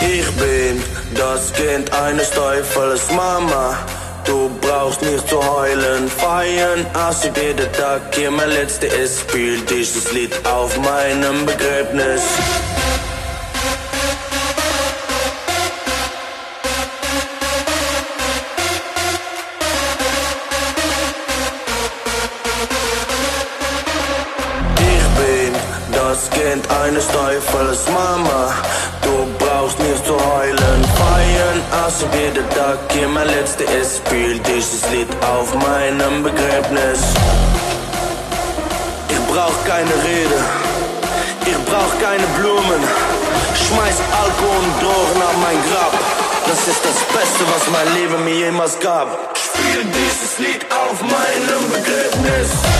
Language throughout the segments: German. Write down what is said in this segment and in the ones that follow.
Ich bin das Kind eines Teufels Mama. Du brauchst nicht zu heulen, feiern, als ich jeden Tag hier mein letzter ist, spiel dieses Lied auf meinem Begräbnis. Ich bin das Kind eines Teufels Mama. Du brauchst nicht zu heulen, feiern, als ob jeder Tag hier mein letzter ist. Spiel dieses Lied auf meinem Begräbnis. Ich brauch keine Rede, ich brauch keine Blumen. Schmeiß Alkohol und Drogen auf mein Grab. Das ist das Beste, was mein Leben mir jemals gab. Spiel dieses Lied auf meinem Begräbnis.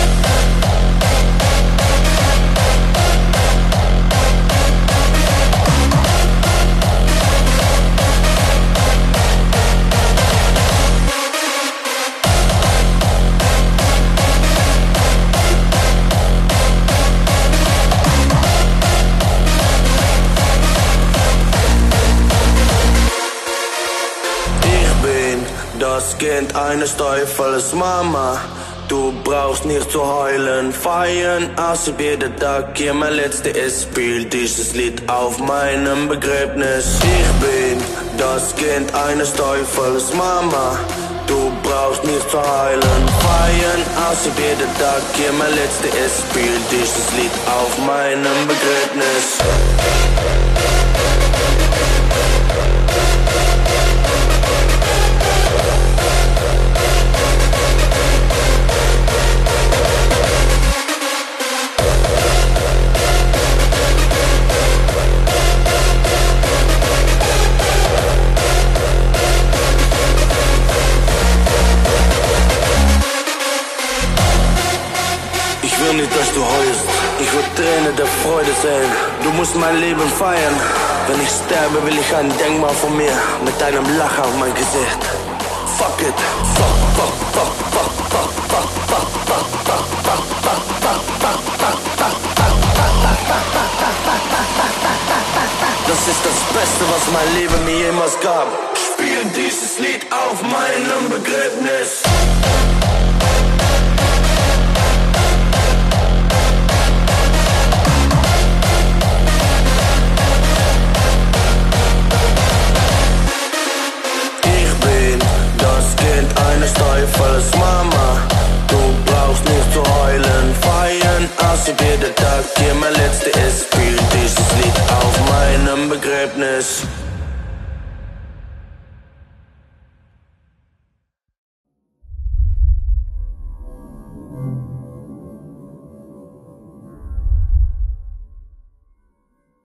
Das Kind eines Teufels Mama. Du brauchst nicht zu heulen, feiern, als ob jeder Tag hier mein letzter ist. Spiel dieses Lied auf meinem Begräbnis. Ich bin das Kind eines Teufels Mama. Du brauchst nicht zu heulen, feiern, als ob jeder Tag hier mein letzter ist. Spiel dieses Lied auf meinem Begräbnis. Nicht, dass du heulst. Ich will Tränen der Freude sehen. Du musst mein Leben feiern. Wenn ich sterbe, will ich ein Denkmal von mir mit einem Lachen auf mein Gesicht. Fuck it. Fuck, fuck, fuck, fuck, fuck, fuck, fuck, fuck, fuck, fuck, fuck, fuck, fuck, fuck, Das ist das Beste, was mein Leben mir jemals gab. Spiel dieses Lied auf meinem Begräbnis. Teufels Mama. Du brauchst nicht zu heulen, feiern, als ob jeder Tag hier mein letzter ist. Spiel dieses Lied auf meinem Begräbnis.